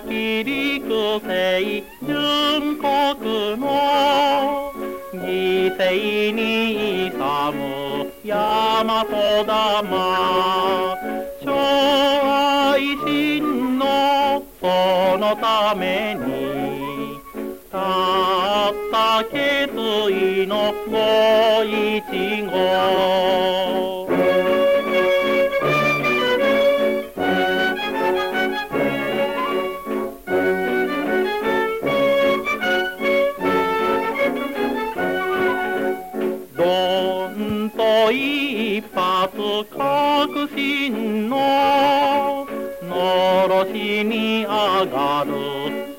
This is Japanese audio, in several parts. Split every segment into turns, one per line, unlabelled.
育成純国の犠牲に勇む大和玉。昭愛心のそのためにたった決意のご一発確信ののろしに上がる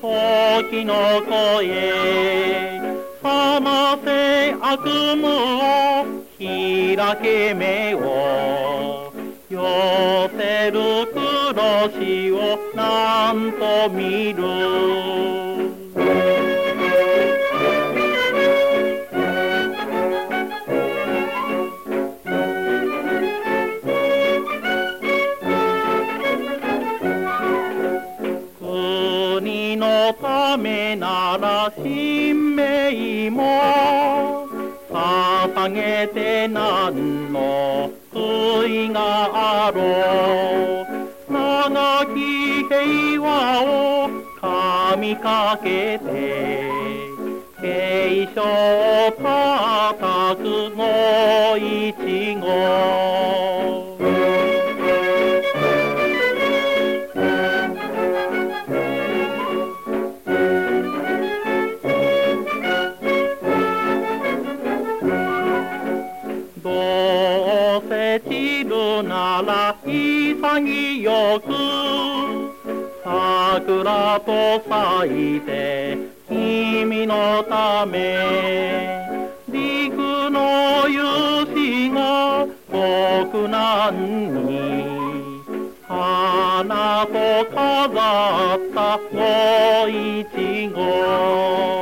時の声。覚ませ悪夢を開け目を。寄せる黒しをなんと見る。のためなら神命も捧げて何の悔いがあろう。長き平和を神かけて継承を叩くご一号どうせ散るなら潔く。桜と咲いて君のため。陸の勇士が国難に。花と飾ったご一号